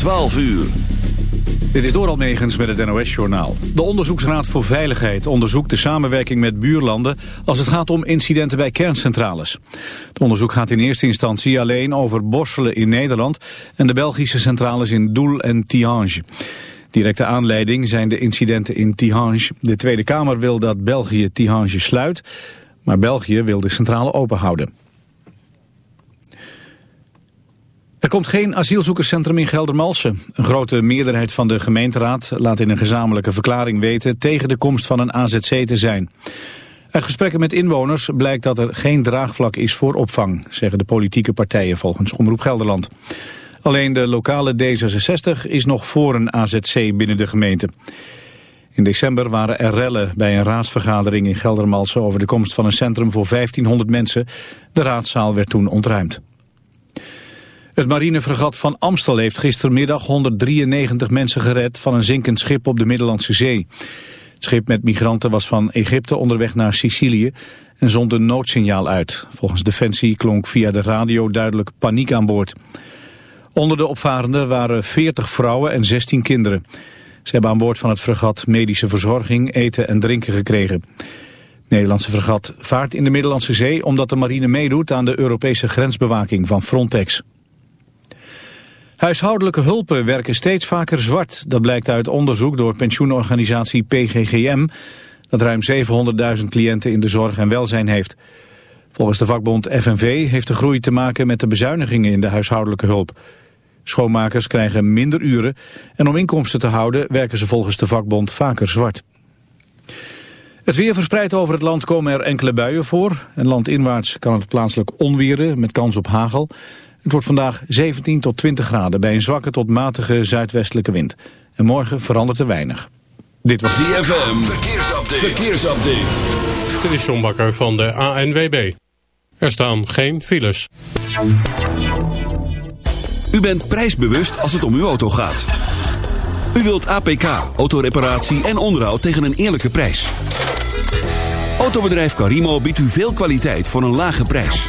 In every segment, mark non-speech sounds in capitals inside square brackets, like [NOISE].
12 uur. Dit is Doral Megens met het NOS-journaal. De Onderzoeksraad voor Veiligheid onderzoekt de samenwerking met buurlanden... als het gaat om incidenten bij kerncentrales. Het onderzoek gaat in eerste instantie alleen over Borselen in Nederland... en de Belgische centrales in Doel en Tihange. Directe aanleiding zijn de incidenten in Tihange. De Tweede Kamer wil dat België Tihange sluit... maar België wil de centrale open houden. Er komt geen asielzoekerscentrum in Geldermalsen. Een grote meerderheid van de gemeenteraad laat in een gezamenlijke verklaring weten tegen de komst van een AZC te zijn. Uit gesprekken met inwoners blijkt dat er geen draagvlak is voor opvang, zeggen de politieke partijen volgens Omroep Gelderland. Alleen de lokale D66 is nog voor een AZC binnen de gemeente. In december waren er rellen bij een raadsvergadering in Geldermalsen over de komst van een centrum voor 1500 mensen. De raadzaal werd toen ontruimd. Het marinefregat van Amstel heeft gistermiddag 193 mensen gered van een zinkend schip op de Middellandse Zee. Het schip met migranten was van Egypte onderweg naar Sicilië en zond een noodsignaal uit. Volgens Defensie klonk via de radio duidelijk paniek aan boord. Onder de opvarenden waren 40 vrouwen en 16 kinderen. Ze hebben aan boord van het fregat medische verzorging, eten en drinken gekregen. Het Nederlandse fregat vaart in de Middellandse Zee omdat de marine meedoet aan de Europese grensbewaking van Frontex. Huishoudelijke hulpen werken steeds vaker zwart. Dat blijkt uit onderzoek door pensioenorganisatie PGGM... dat ruim 700.000 cliënten in de zorg en welzijn heeft. Volgens de vakbond FNV heeft de groei te maken met de bezuinigingen in de huishoudelijke hulp. Schoonmakers krijgen minder uren en om inkomsten te houden werken ze volgens de vakbond vaker zwart. Het weer verspreidt over het land komen er enkele buien voor. En landinwaarts kan het plaatselijk onweren met kans op hagel. Het wordt vandaag 17 tot 20 graden bij een zwakke tot matige zuidwestelijke wind. En morgen verandert er weinig. Dit was ZFM. Verkeersupdate. Verkeersupdate. Dit is John Bakker van de ANWB. Er staan geen files. U bent prijsbewust als het om uw auto gaat. U wilt APK, autoreparatie en onderhoud tegen een eerlijke prijs. Autobedrijf Carimo biedt u veel kwaliteit voor een lage prijs.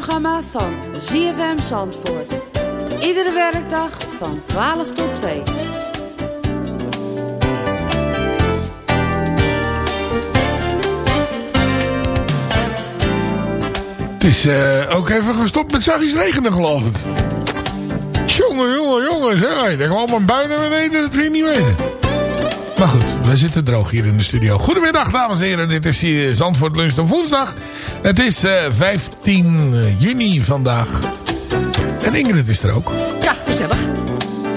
Het lunchprogramma van ZFM Zandvoort. Iedere werkdag van 12 tot 2. Het is eh, ook even gestopt met zachtjes regenen, geloof ik. Jongen, jongen, jongen, zeg. Kwam allemaal bui naar beneden, dat je niet weten. Maar goed, we zitten droog hier in de studio. Goedemiddag, dames en heren. Dit is hier Zandvoort Lunch op woensdag. Het is eh, 15 juni vandaag. En Ingrid is er ook. Ja, gezellig.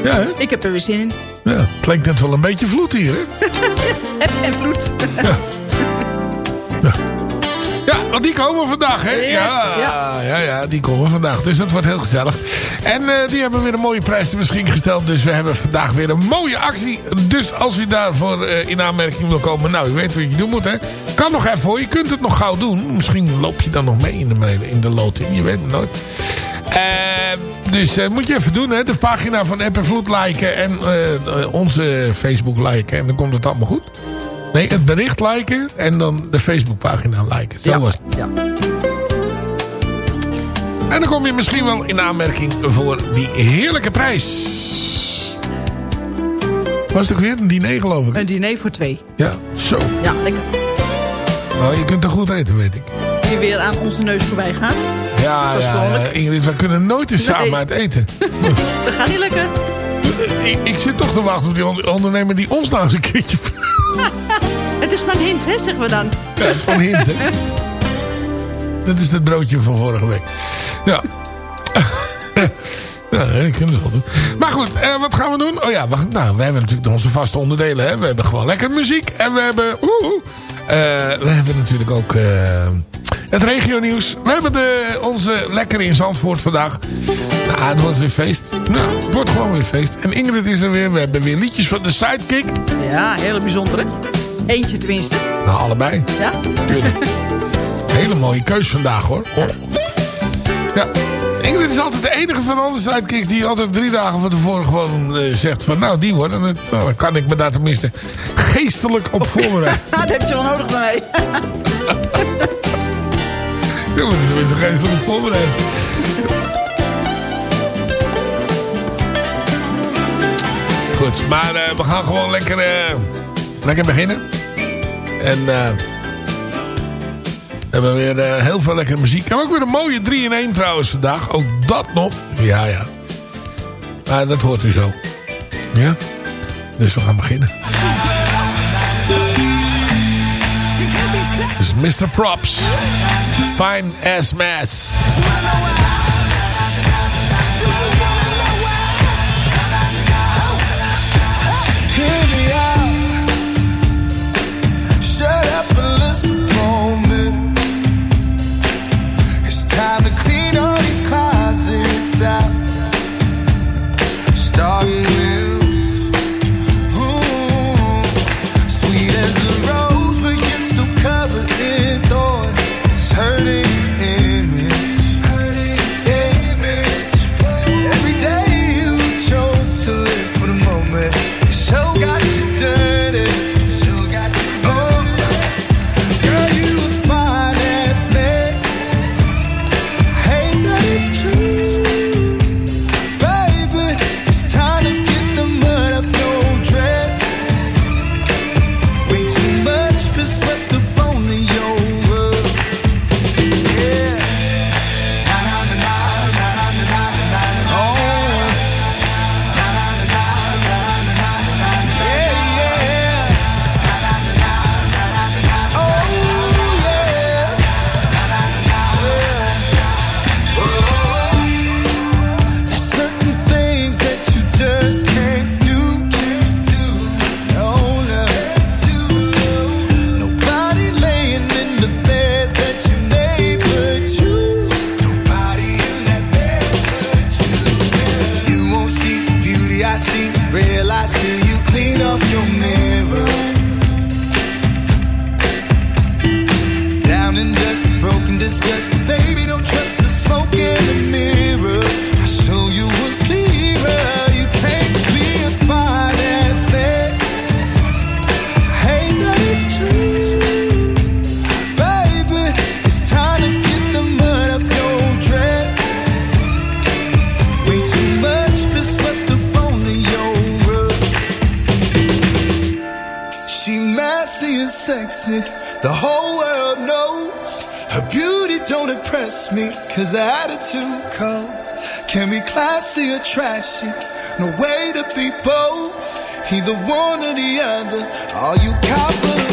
Ja, hè? Ik heb er weer zin in. Ja, het klinkt net wel een beetje vloed hier, hè? [LAUGHS] En vloed. Ja, want die komen vandaag, hè? Ja, ja, ja. ja, die komen vandaag. Dus dat wordt heel gezellig. En eh, die hebben weer een mooie prijs ter beschikking gesteld. Dus we hebben vandaag weer een mooie actie. Dus als u daarvoor eh, in aanmerking wil komen... Nou, u weet wat je doen moet, hè? Kan nog even hoor. Je kunt het nog gauw doen. Misschien loop je dan nog mee in de, in de loting. Je weet het nooit. Eh, dus eh, moet je even doen, hè? De pagina van App en Vloed liken. En eh, onze Facebook liken. En dan komt het allemaal goed. Nee, het bericht liken. En dan de Facebookpagina liken. Zo was het. ja. En dan kom je misschien wel in aanmerking voor die heerlijke prijs. Was het ook weer een diner geloof ik? Een diner voor twee. Ja, zo. Ja, lekker. Nou, je kunt er goed eten, weet ik. Die weer aan onze neus voorbij gaat. Ja, Dat is ja, ja. behoorlijk. Ingrid, wij kunnen nooit eens Nee. samen uit eten. [LAUGHS] Dat gaat niet lukken. ik, ik zit toch te wachten op die on- ondernemer die ons nou eens een keertje... [LAUGHS] Het is maar een hint, hè, zeggen we dan. Ja, dat is gewoon een hint, hè. [LAUGHS] Dat is het broodje van vorige week. Ja. Ja, ik kan het wel doen. Maar goed, eh, wat gaan we doen? Oh ja, wacht, nou, we hebben natuurlijk onze vaste onderdelen. Hè. We hebben gewoon lekker muziek. En we hebben... oeh. Eh, we hebben natuurlijk ook eh, het regionieuws. We hebben de, onze lekker in Zandvoort vandaag. Nou, het wordt weer feest. Nou, het wordt gewoon weer feest. En Ingrid is er weer. We hebben weer liedjes van de Sidekick. Ja, hele bijzondere. Eentje tenminste. Nou, allebei. Ja? Tuurlijk. [LAUGHS] Hele mooie keus vandaag hoor. Oh. Ja. Ingrid is altijd de enige van alle sidekicks die altijd drie dagen van tevoren gewoon eh, zegt van nou die worden het. Nou, dan kan ik me daar tenminste geestelijk op voorbereiden. [LAUGHS] dat heb je wel nodig bij mij. [LAUGHS] Moet er tenminste geestelijk op voorbereiden. Goed, maar eh, we gaan gewoon lekker, eh, lekker beginnen. En eh, hebben weer eh, heel veel lekkere muziek. Hebben ook weer een mooie 3 in 1 trouwens vandaag. Ook dat nog. Ja, ja. Maar dat hoort u zo. Ja? Dus we gaan beginnen. Dus Mr. Props. Fine as Mass. The whole world knows. Her beauty don't impress me, cause her attitude cold. Can be classy or trashy, no way to be both. Either one or the other, all you copper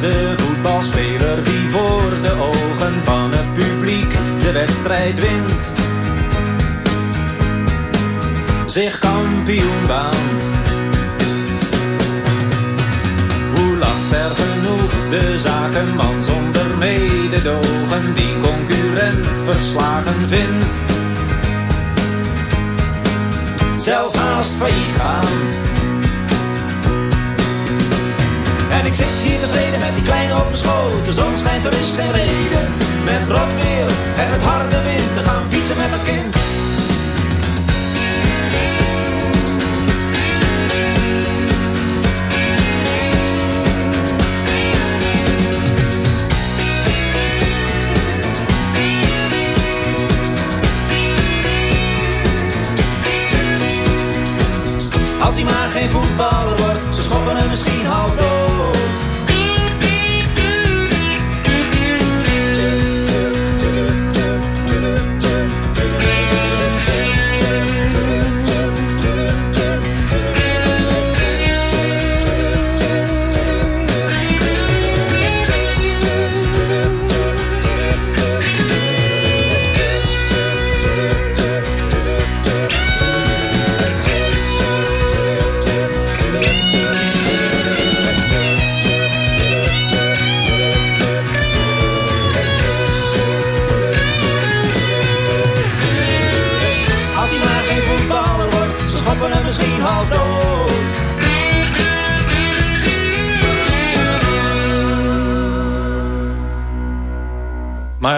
de voetbalspeler die voor de ogen van het publiek de wedstrijd wint zich kampioen baant? Hoe lang ver genoeg de zakenman zonder mededogen die concurrent verslagen vindt? Zelf haast failliet gaand. En ik zit hier tevreden met die kleine op mijn schoot. De zon schijnt, er is geen reden. Met rot weer en met harde wind te gaan fietsen met een kind. Als hij maar geen voetballer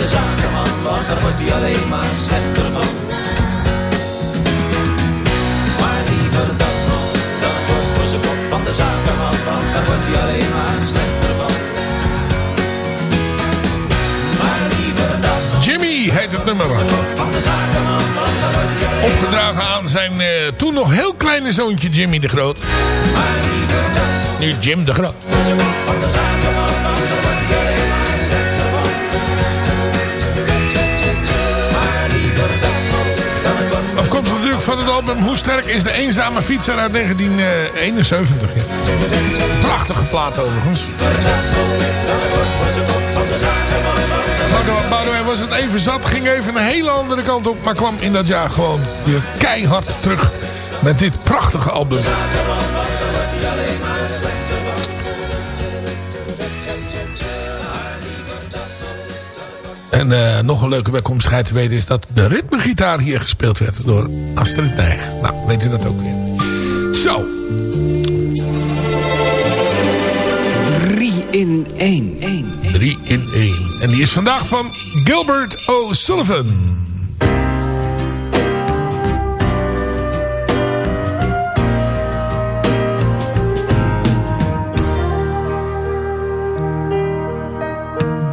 De zakenman, want daar wordt hij alleen maar slechter van. Maar liever dat nog dan het bord voor zijn kop van de zakenman, want daar wordt hij alleen maar slechter van. Maar liever dat nog Jimmy heet het nummer. van de zakenman, want daar wordt hij alleen Opgedragen aan zijn eh, toen nog heel kleine zoontje Jimmy de Groot. Nu Jim de Groot. van de zakenman, is de eenzame fietser uit 1971. Ja. Prachtige plaat overigens. Boudewijn was het even zat, ging even een hele andere kant op, maar kwam in dat jaar gewoon weer keihard terug met dit prachtige album. En eh, nog een leuke bijkomstigheid te weten is dat de ritmegitaar hier gespeeld werd door Astrid Nijg. Nou, weet u dat ook weer. Zo, 3 in 1. 3 in 1. En die is vandaag van Gilbert O'Sullivan.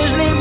blind, nothing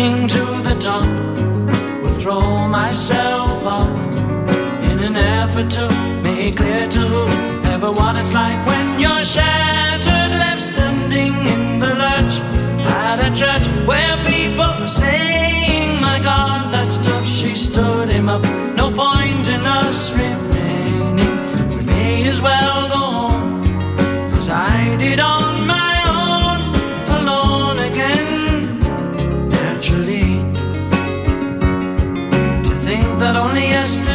climbing to the top, will throw myself off in an effort to make clear to everyone it's like when you're shattered, left standing in the lurch at a church where people are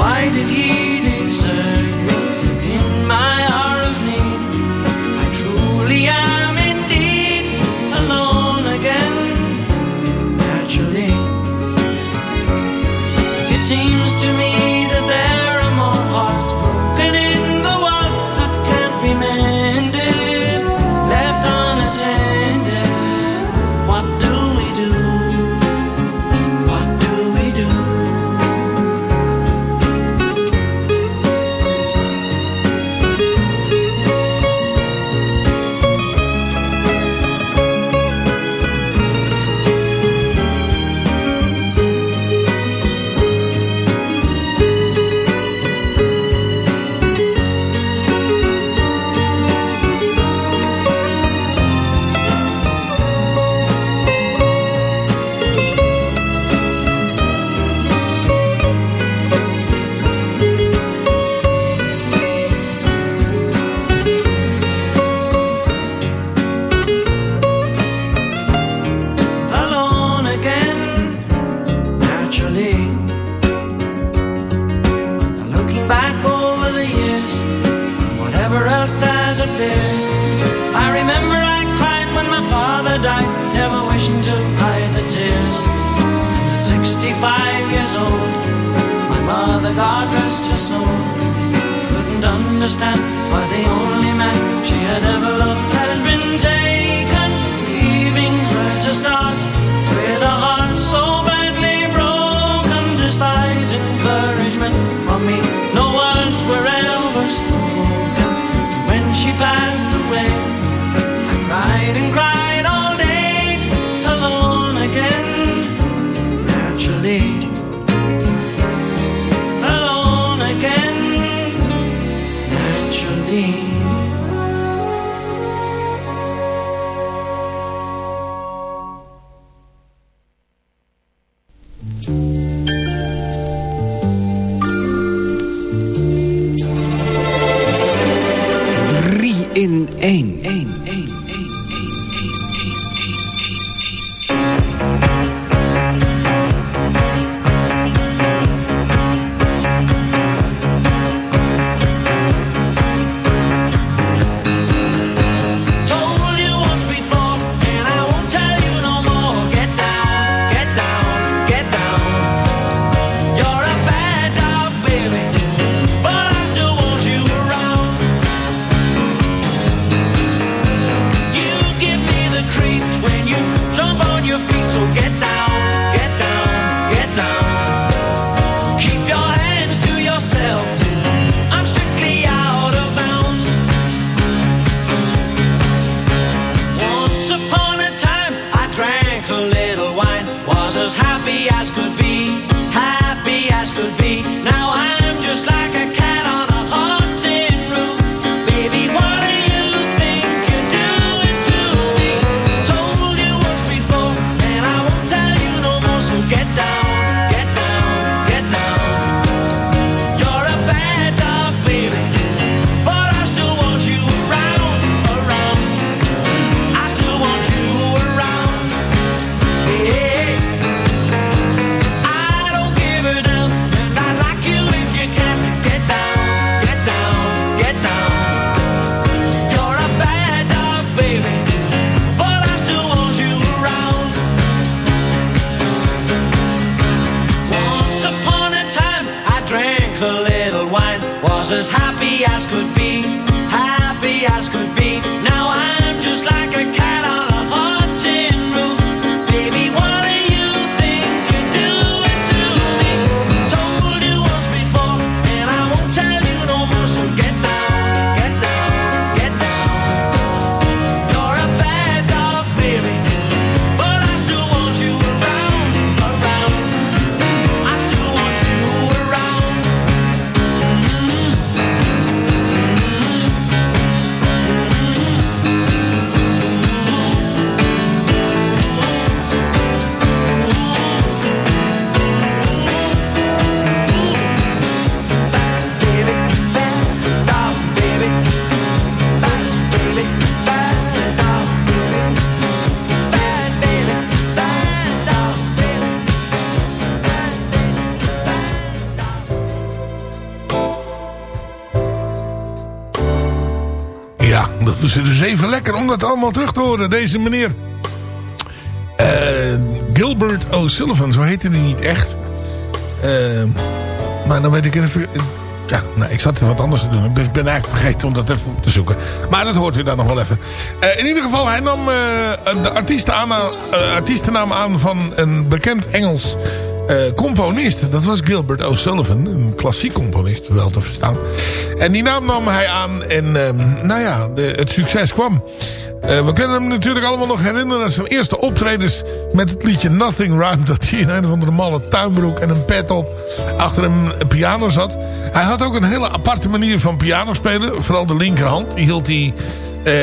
Why did He dus even lekker om dat allemaal terug te horen. Deze meneer eh, Gilbert O'Sullivan, zo heette hij niet echt. Eh, maar dan weet ik even... Ja, nou, ik zat er wat anders te doen. Ik ben, eigenlijk vergeten om dat even te zoeken. Maar dat hoort u dan nog wel even. Eh, in ieder geval, hij nam de artiestennaam aan van een bekend Engels eh, componist. Dat was Gilbert O'Sullivan. Een klassiek componist, wel te verstaan. En die naam nam hij aan en ehm, nou ja, het succes kwam. Eh, we kunnen hem natuurlijk allemaal nog herinneren aan zijn eerste optredens met het liedje Nothing Rhyme. Dat hij in een of andere malle tuinbroek en een pet op achter een piano zat. Hij had ook een hele aparte manier van piano spelen. Vooral de linkerhand. Die hield hij eh,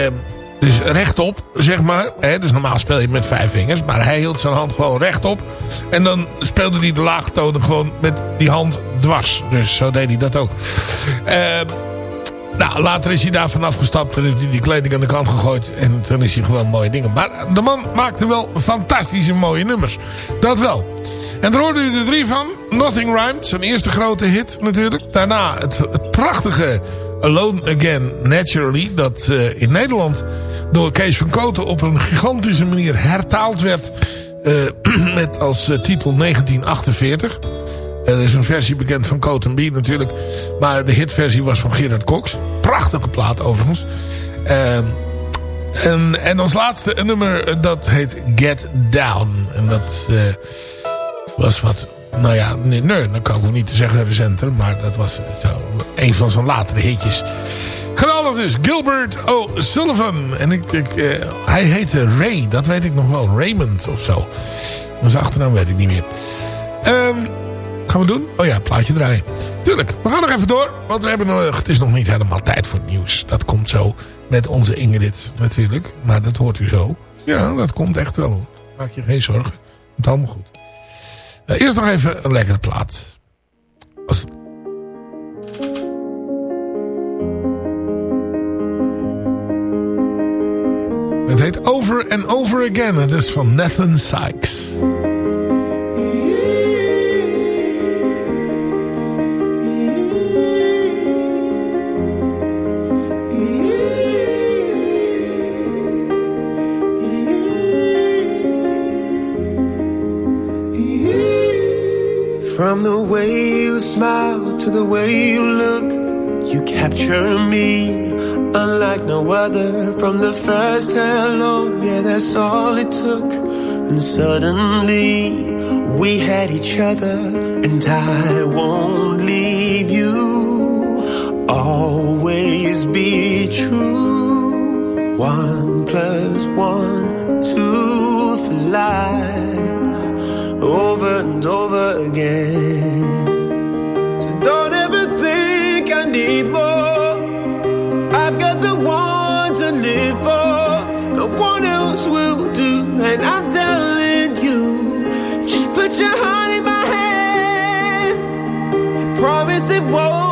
dus rechtop, zeg maar. Hè, dus normaal speel je met vijf vingers. Maar hij hield zijn hand gewoon rechtop. En dan speelde hij de laagtonen gewoon met die hand dwars. Dus zo deed hij dat ook. Eh... Nou, later is hij daar vanaf gestapt en heeft hij die kleding aan de kant gegooid. En toen is hij gewoon mooie dingen. Maar de man maakte wel fantastische mooie nummers. Dat wel. En daar hoorde u er drie van. Nothing Rhymed, zijn eerste grote hit natuurlijk. Daarna het prachtige Alone Again Naturally. Dat eh, in Nederland door Kees van Koten op een gigantische manier hertaald werd. eh, [CLEARS THROAT] met als eh, titel 1948. Er is een versie bekend van Coat B natuurlijk. Maar de hitversie was van Gerard Cox. Prachtige plaat overigens. En, en als laatste een nummer dat heet Get Down. En dat was wat... Nou ja, nee, nee, dat kan ik ook niet te zeggen recenter. Maar dat was zo, een van zijn latere hitjes. Geweldig dus. Gilbert O'Sullivan. En ik, ik, eh, hij heette Ray. Dat weet ik nog wel. Raymond of zo. Maar zijn achternaam weet ik niet meer. Ehm, gaan we doen? Oh ja, plaatje draaien. Tuurlijk, we gaan nog even door. Want we hebben nog, het is nog niet helemaal tijd voor het nieuws. Dat komt zo met onze Ingrid natuurlijk. Maar dat hoort u zo. Ja, dat komt echt wel. Maak je geen zorgen. Komt allemaal goed. Eh, eerst nog even een lekkere plaat. Als het- Het heet Over and Over Again. Het is van Nathan Sykes. From the way you smile to the way you look, you capture me unlike no other. From the first hello, yeah, that's all it took. And suddenly we had each other, and I won't leave you. Always be true. One plus one, two for life over and over again. So don't ever think I need more. I've got the one to live for. No one else will do. And I'm telling you, just put your heart in my hands. I promise it won't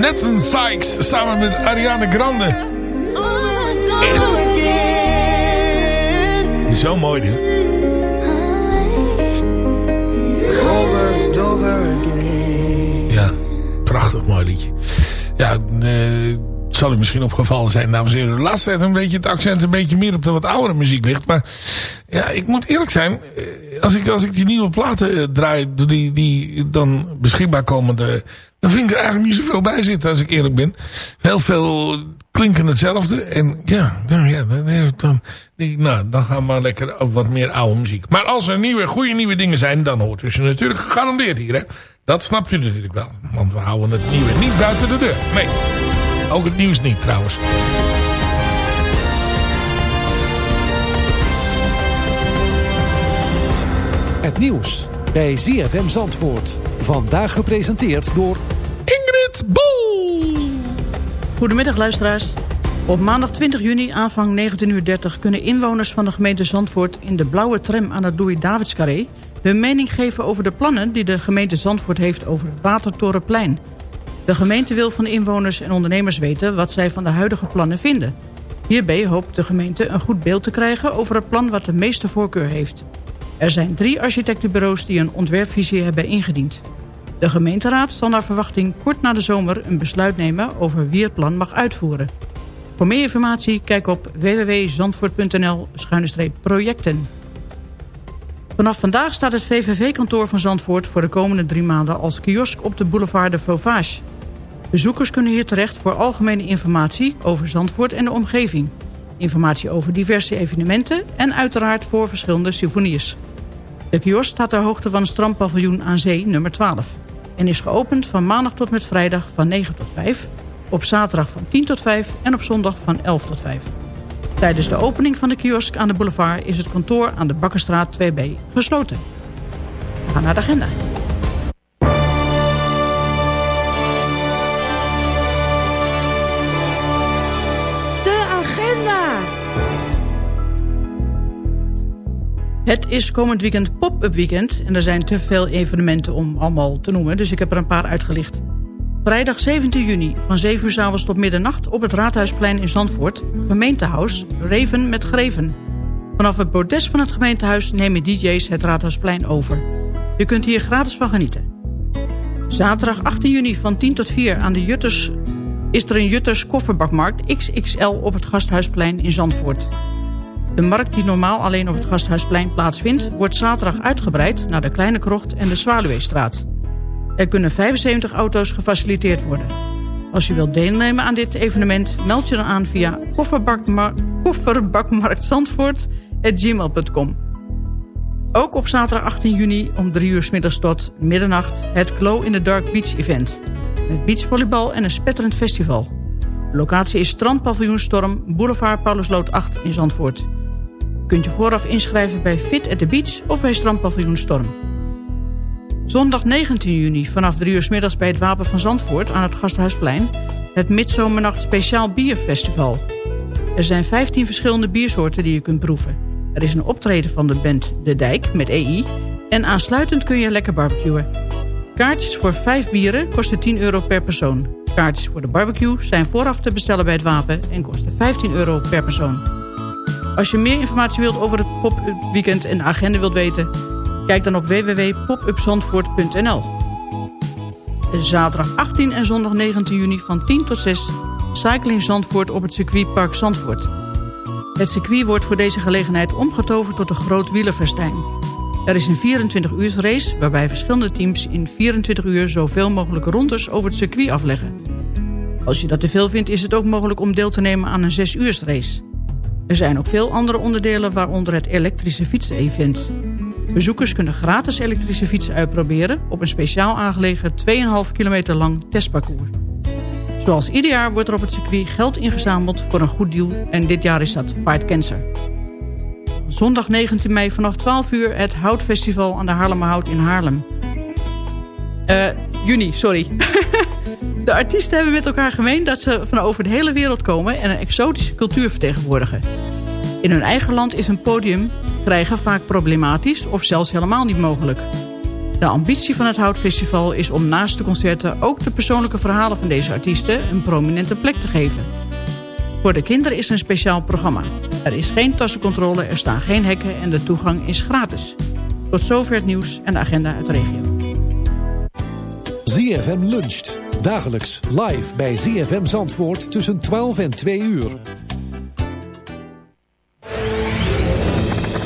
Nathan Sykes samen met Ariana Grande. Zo mooi dit. Ja, prachtig mooi liedje. Ja, eh, zal u misschien opgevallen zijn, dames en heren. De laatste tijd een beetje het accent een beetje meer op de wat oudere muziek ligt. Maar ja, ik moet eerlijk zijn. eh, Als ik, als ik die nieuwe platen eh, draai, die, die dan beschikbaar komen... Dan vind ik er eigenlijk niet zoveel bij zitten, als ik eerlijk ben. Heel veel klinken hetzelfde. En ja, dan, ja, dan, nou, dan gaan we maar lekker wat meer oude muziek. Maar als er nieuwe, goede nieuwe dingen zijn, dan hoort u ze natuurlijk gegarandeerd hier. Hè? Dat snapt u natuurlijk wel. Want we houden het nieuwe niet buiten de deur. Nee, ook het nieuws niet trouwens. Het nieuws bij ZFM Zandvoort. Vandaag gepresenteerd door... Ingrid Bol! Goedemiddag luisteraars. Op maandag 20 juni aanvang 19.30 uur kunnen inwoners van de gemeente Zandvoort... in de blauwe tram aan het Louis-Davidscarré... hun mening geven over de plannen die de gemeente Zandvoort heeft over het Watertorenplein. De gemeente wil van inwoners en ondernemers weten wat zij van de huidige plannen vinden. Hierbij hoopt de gemeente een goed beeld te krijgen over het plan wat de meeste voorkeur heeft. Er zijn drie architectenbureaus die een ontwerpvisie hebben ingediend. De gemeenteraad zal naar verwachting kort na de zomer een besluit nemen over wie het plan mag uitvoeren. Voor meer informatie kijk op www.zandvoort.nl-projecten. Vanaf vandaag staat het VVV-kantoor van Zandvoort voor de komende drie maanden als kiosk op de boulevard de Vauvage. Bezoekers kunnen hier terecht voor algemene informatie over Zandvoort en de omgeving. Informatie over diverse evenementen en uiteraard voor verschillende souvenirs. De kiosk staat ter hoogte van het strandpaviljoen aan zee nummer 12. En is geopend van maandag tot met vrijdag van 9 tot 5. Op zaterdag van 10 tot 5 en op zondag van 11 tot 5. Tijdens de opening van de kiosk aan de boulevard is het kantoor aan de Bakkerstraat 2B gesloten. We naar de agenda. Het is komend weekend pop-up weekend en er zijn te veel evenementen om allemaal te noemen, dus ik heb er een paar uitgelicht. Vrijdag 17 juni van 7 uur 's avonds tot middernacht op het Raadhuisplein in Zandvoort, gemeentehuis Reven met Greven. Vanaf het bordes van het gemeentehuis nemen DJ's het Raadhuisplein over. U kunt hier gratis van genieten. Zaterdag 18 juni van 10 tot 4 aan de Jutters is er een Jutters kofferbakmarkt XXL op het Gasthuisplein in Zandvoort. De markt die normaal alleen op het Gasthuisplein plaatsvindt... wordt zaterdag uitgebreid naar de Kleine Krocht en de Zwaluweestraat. Er kunnen 75 auto's gefaciliteerd worden. Als u wilt deelnemen aan dit evenement... meld je dan aan via kofferbakma kofferbakmarktzandvoort.gmail.com Ook op zaterdag 18 juni om 3 uur 's middags tot middernacht... het Glow in the Dark Beach Event. Met beachvolleybal en een spetterend festival. Locatie is Strandpaviljoen Storm, Boulevard Paulusloot 8 in Zandvoort. Kunt je vooraf inschrijven bij Fit at the Beach of bij Strandpaviljoen Storm. Zondag 19 juni vanaf 3 uur 's middags bij het Wapen van Zandvoort aan het Gasthuisplein... het Midzomernacht Speciaal Bierfestival. Er zijn 15 verschillende biersoorten die je kunt proeven. Er is een optreden van de band De Dijk met EI... en aansluitend kun je lekker barbecuen. Kaartjes voor 5 bieren kosten 10 euro per persoon. Kaartjes voor de barbecue zijn vooraf te bestellen bij het Wapen... en kosten 15 euro per persoon. Als je meer informatie wilt over het pop-up weekend en de agenda wilt weten... kijk dan op www.popupzandvoort.nl Zaterdag 18 en zondag 19 juni van 10 tot 6... Cycling Zandvoort op het circuitpark Zandvoort. Het circuit wordt voor deze gelegenheid omgetoverd tot een groot wielerfestijn. Er is een 24 uur race waarbij verschillende teams in 24 uur zoveel mogelijk rondes over het circuit afleggen. Als je dat te veel vindt is het ook mogelijk om deel te nemen aan een 6 uur race. Er zijn ook veel andere onderdelen waaronder het elektrische fietsen-event. Bezoekers kunnen gratis elektrische fietsen uitproberen op een speciaal aangelegen 2,5 kilometer lang testparcours. Zoals ieder jaar wordt er op het circuit geld ingezameld voor een goed doel en dit jaar is dat Fight Cancer. Zondag 19 mei vanaf 12 uur het Houtfestival aan de Haarlemmerhout in Haarlem. Eh, juni, sorry. [LAUGHS] de artiesten hebben met elkaar gemeen dat ze van over de hele wereld komen en een exotische cultuur vertegenwoordigen. In hun eigen land is een podium krijgen vaak problematisch of zelfs helemaal niet mogelijk. De ambitie van het Houtfestival is om naast de concerten ook de persoonlijke verhalen van deze artiesten een prominente plek te geven. Voor de kinderen is een speciaal programma. Er is geen tassencontrole, er staan geen hekken en de toegang is gratis. Tot zover het nieuws en de agenda uit de regio. ZFM luncht. Dagelijks live bij ZFM Zandvoort tussen 12 en 2 uur.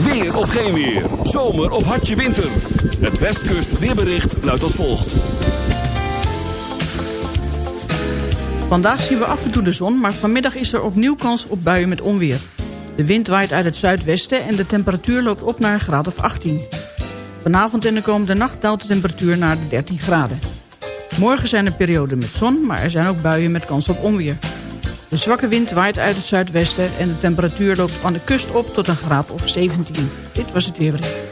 Weer of geen weer. Zomer of hartje winter. Het Westkust weerbericht luidt als volgt. Vandaag zien we af en toe de zon, maar vanmiddag is er opnieuw kans op buien met onweer. De wind waait uit het zuidwesten en de temperatuur loopt op naar een graad of 18. Vanavond en de komende nacht daalt de temperatuur naar de 13 graden. Morgen zijn er perioden met zon, maar er zijn ook buien met kans op onweer. De zwakke wind waait uit het zuidwesten en de temperatuur loopt aan de kust op tot een graad of 17. Dit was het weerbericht.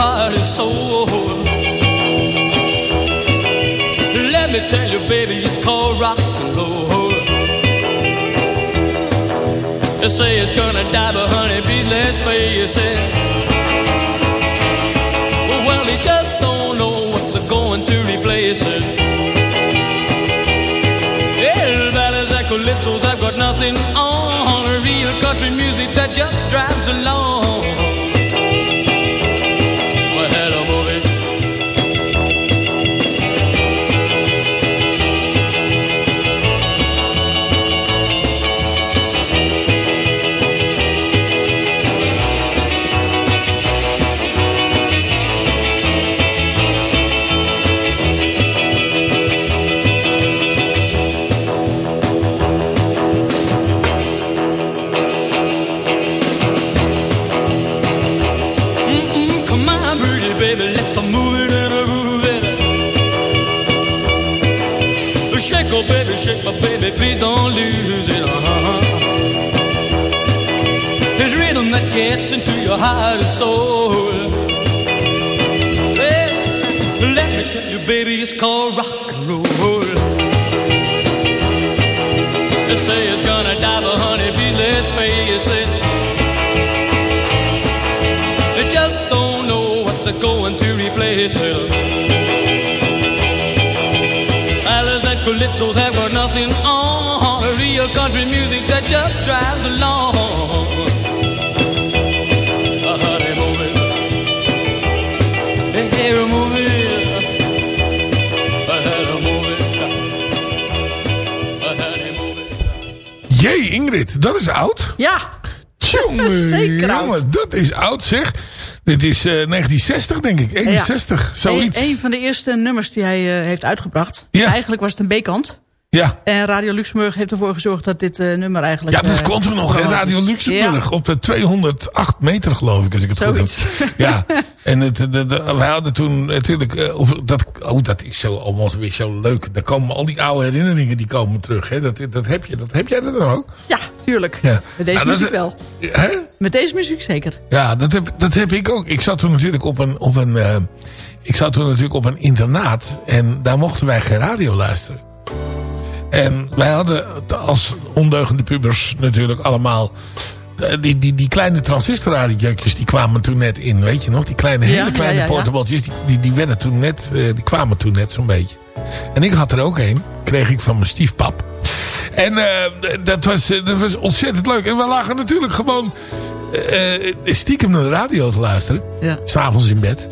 Heart and soul. Let me tell you, baby, it's called rock and roll. They say it's gonna die, but honey, please let's face it. Well, he just don't know what's going to replace it. And have got nothing on. Real country music that just drives along. Lose it. Uh-huh. It's rhythm that gets into your heart and soul. Well, let me tell you, baby, it's called rock and roll. They say it's gonna die, but honey, please let's face it. They just don't know what's going to replace it. Ballads and calypsos have got nothing on. Real country music that just drives along. Uh, move it. Hey, hey, it. Jee, Ingrid, dat is oud. Ja, [LAUGHS] Zeker oud. jongen, dat is oud zeg. Dit is eh, 1960 denk ik, 61, zoiets. Een, een van de eerste nummers die hij eh, heeft uitgebracht. Ja. Eigenlijk was het een B-kant. Ja. En Radio Luxemburg heeft ervoor gezorgd dat dit eh, nummer eigenlijk... Ja, dat eh, komt er nog, hè? Radio. Luxemburg. Op de 208 meter, geloof ik, als ik het Zoiets. goed heb. [LAUGHS] Ja, en het, de, de, wij hadden toen natuurlijk... eh, of dat, oh, dat is zo allemaal weer zo leuk. Daar komen al die oude herinneringen die komen terug. Hè? Dat, dat, heb je, dat heb jij dat dan ook? Ja, tuurlijk. Ja. Met deze dat- muziek wel. Hè? Met deze muziek zeker. Ja, dat heb, dat heb ik ook. Ik zat toen natuurlijk op een... Op een ik zat toen natuurlijk op een internaat. En daar mochten wij geen radio luisteren. En wij hadden als ondeugende pubers natuurlijk allemaal... eh, Die, die, die kleine transistorradiotjes die kwamen toen net in, weet je nog? Die kleine, hele ja, kleine ja, die, die, die, werden toen net, eh, die kwamen toen net zo'n beetje. En ik had er ook een, kreeg ik van mijn stiefpap. En eh, dat, was, dat was ontzettend leuk. En we lagen natuurlijk gewoon stiekem naar de radio te luisteren. Ja. S'avonds in bed.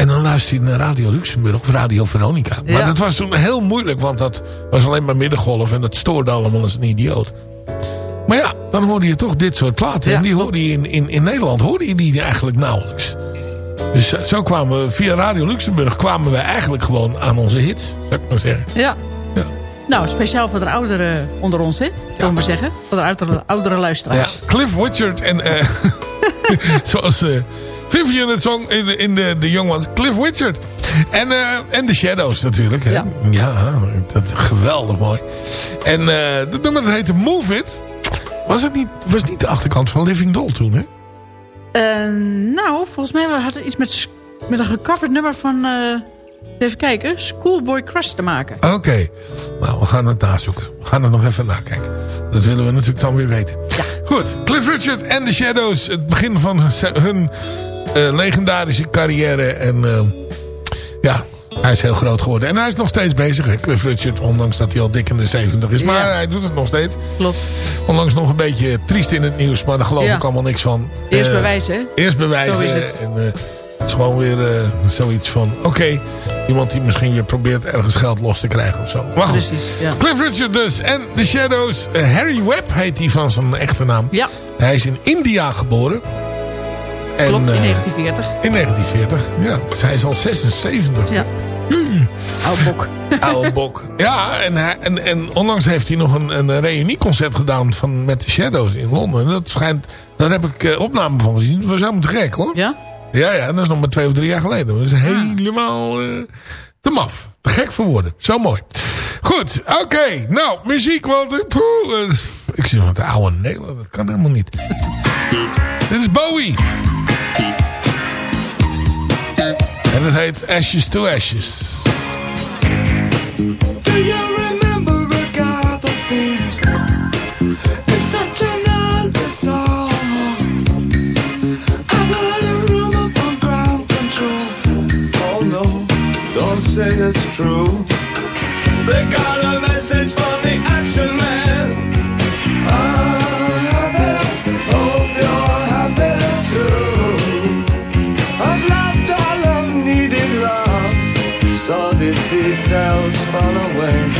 En dan luister je naar Radio Luxemburg of Radio Veronica. Maar Ja. dat was toen heel moeilijk, want dat was alleen maar middengolf. En dat stoorde allemaal als een idioot. Maar ja, dan hoorde je toch dit soort platen. Ja, en die hoorde je in, in, in Nederland hoorde je die eigenlijk nauwelijks. Dus zo kwamen we, via Radio Luxemburg kwamen we eigenlijk gewoon aan onze hits, zou ik maar zeggen. Ja. Ja. Nou, speciaal voor de ouderen onder ons, hè? Zullen we maar zeggen. Voor de oudere, oudere Ja, luisteraars. Cliff Richard en eh, [LAUGHS] zoals eh, Vivian het in, de- in de, de Young Ones. Cliff Richard. En, eh, en The Shadows natuurlijk. Hè? Ja. dat is geweldig mooi. En eh dat nummer dat heette Move It. Was het niet, was niet de achterkant van Living Doll toen, hè? Eh, nou, volgens mij had het iets met, met een gecoverd nummer van... even kijken, Schoolboy Crush te maken. Oké. Nou, we gaan het nazoeken. We gaan het nog even nakijken. Dat willen we natuurlijk dan weer weten. Goed. Cliff Richard en The Shadows. Het begin van hun, eh, legendarische carrière. En eh, ja, hij is heel groot geworden. En hij is nog steeds bezig, hè, Cliff Richard. Ondanks dat hij al dik in de 70 is. Maar Ja. hij doet het nog steeds. Klopt. Ondanks nog een beetje triest in het nieuws. Maar daar geloof Ja. ik allemaal niks van. Eerst Eh, bewijzen, hè? Eerst bewijzen. Zo is het. En eh, het is gewoon weer zoiets van... Oké, iemand die misschien weer probeert ergens geld los te krijgen of zo. Maar goed. Precies, ja. Cliff Richard dus. En The Shadows. Harry Webb heet hij van zijn echte naam. Ja. Hij is in India geboren. En, Klopt, in eh, 1940. in 1940. Ja, hij is al 76. Ja. Oude bok. Oude bok. Ja, en, hij, en, en onlangs heeft hij nog een, een reunieconcert gedaan van, met The Shadows in Londen. Dat schijnt, daar heb ik eh, opname van gezien. Dat was helemaal te gek hoor. Ja? Ja, ja, dat is nog maar twee of drie jaar geleden. Dat is helemaal eh, te maf. Te gek voor woorden. Zo mooi. Goed, oké. Nou, muziek, want... eh, poeh, eh, ik zie wat de oude Nederland. Dat kan helemaal niet. Dit is Bowie. En het heet Ashes to Ashes. Do you remember Agatha's being? It's such another song. I've heard a rumor from ground control. Oh no, don't say it's true. They got a message from away.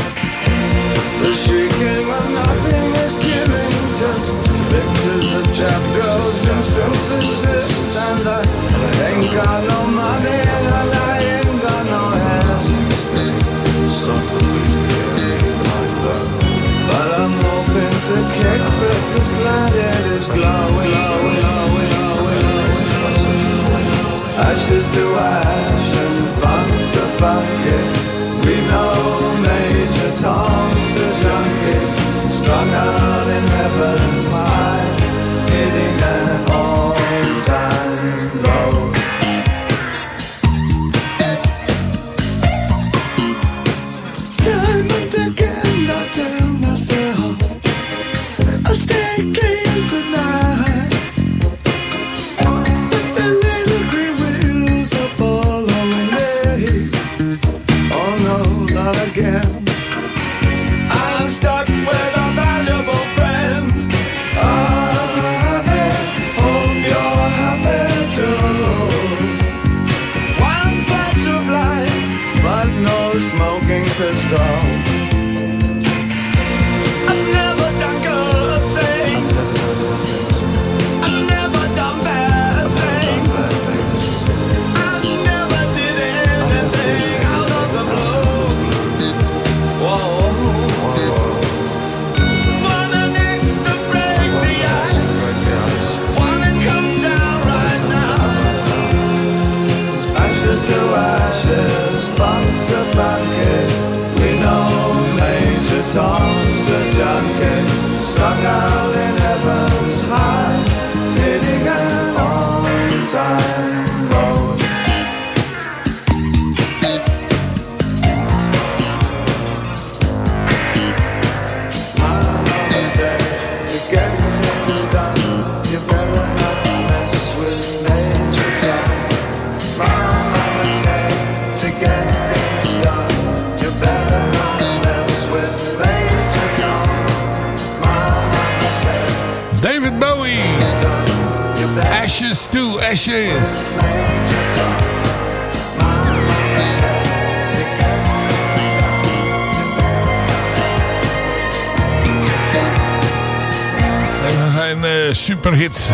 Van zijn eh, superhits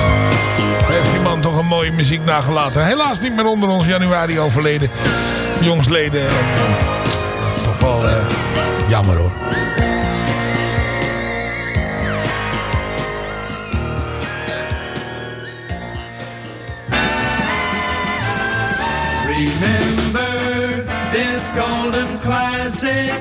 heeft die man toch een mooie muziek nagelaten. Helaas niet meer onder ons januari overleden. Jongsleden. En, eh, toch wel eh, jammer hoor. Remember this golden classic.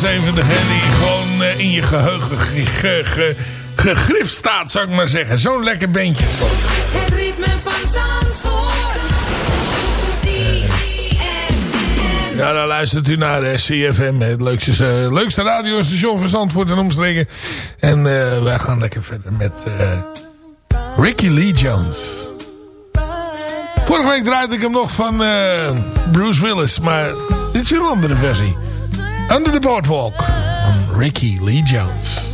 jaren die gewoon eh, in je geheugen gegrift staat, zou ik maar zeggen. Zo'n lekker bandje. Het ritme van Zandvoort. Ja, dan luistert u naar eh, de CFM, het leukste, eh, leukste radiostation van Zandvoort en omstreken. En wij gaan lekker verder met Ricky Lee Jones. Vorige week draaide ik hem nog van Bruce Willis, maar dit is weer een andere versie. Under the Boardwalk van Ricky Lee Jones.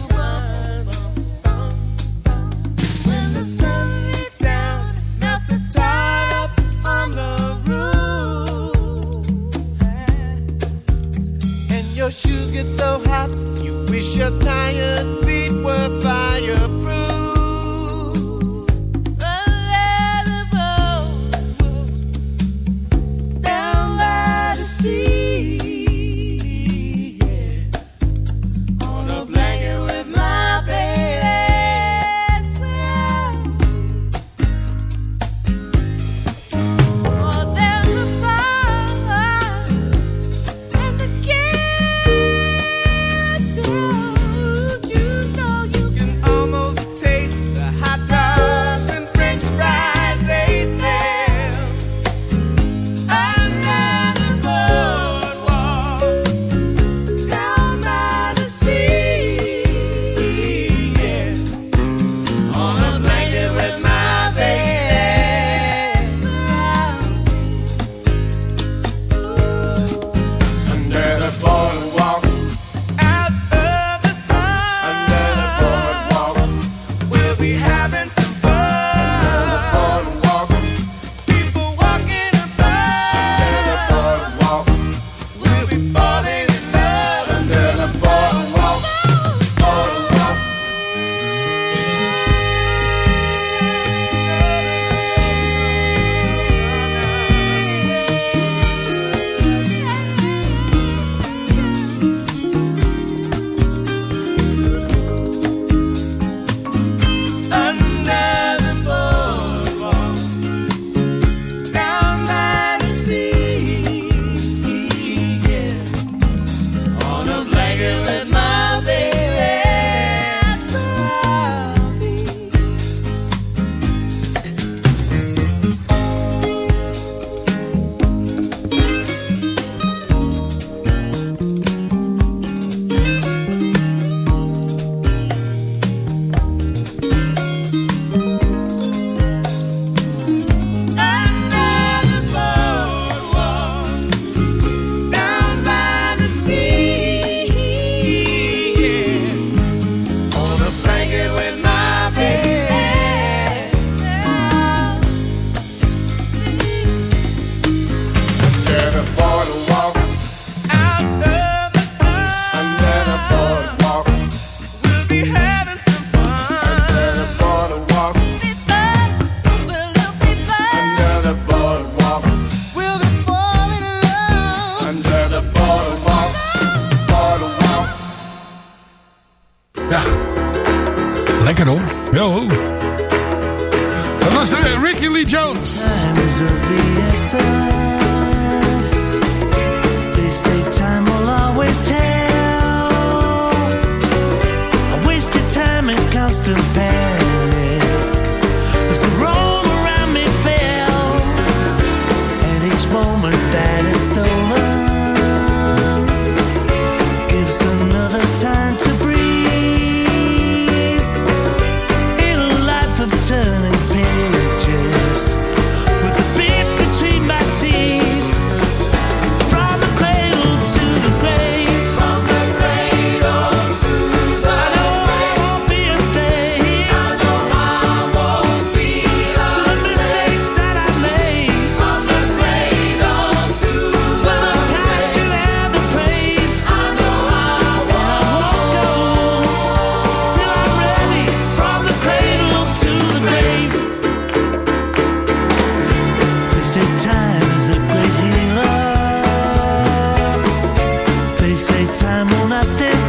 that's this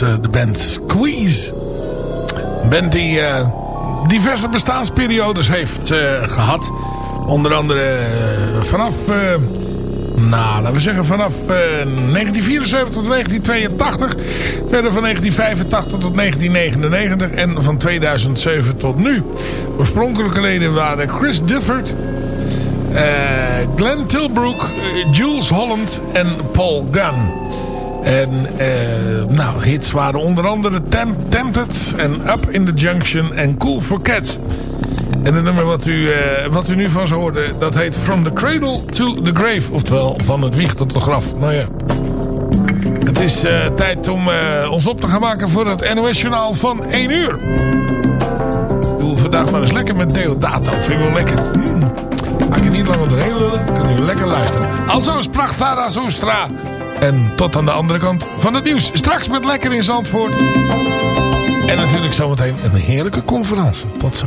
Eh, de band Squeeze. Een band die eh, diverse bestaansperiodes heeft eh, gehad. Onder andere vanaf... Nou, laten we zeggen vanaf 1974 tot 1982. Verder van 1985 tot 1999. En van 2007 tot nu. Oorspronkelijke leden waren Chris Difford, Uh, Glenn Tilbrook. Jules Holland. En Paul Gunn. En uh, nou, hits waren onder andere Tempted en Up in the Junction en Cool for Cats. En het nummer wat u, eh, wat u nu van ze hoorde, dat heet From the Cradle to the Grave. Oftewel, van het wieg tot de graf. Nou ja. Het is eh, tijd om ons op te gaan maken voor het NOS-journaal van 1 uur. Doe vandaag maar eens lekker met Deodato. Vind ik wel lekker. Hmm. Maak je niet lang onderheen lullen, kun je lekker luisteren. Alzo is Prachtara en tot aan de andere kant van het nieuws. Straks met Lekker in Zandvoort. En natuurlijk zometeen een heerlijke conferentie. Tot zo.